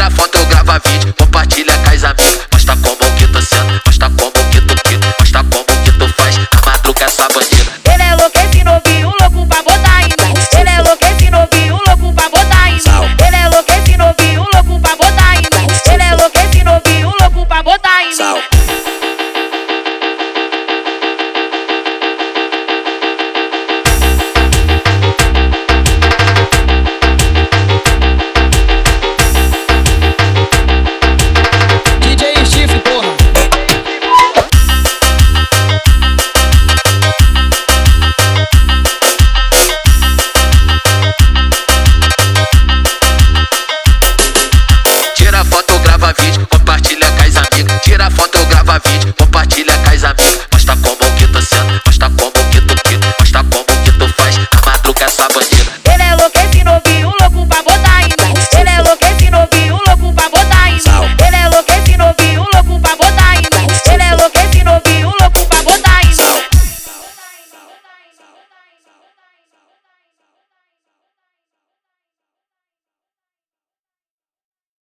tira foto, eu grava vídeo.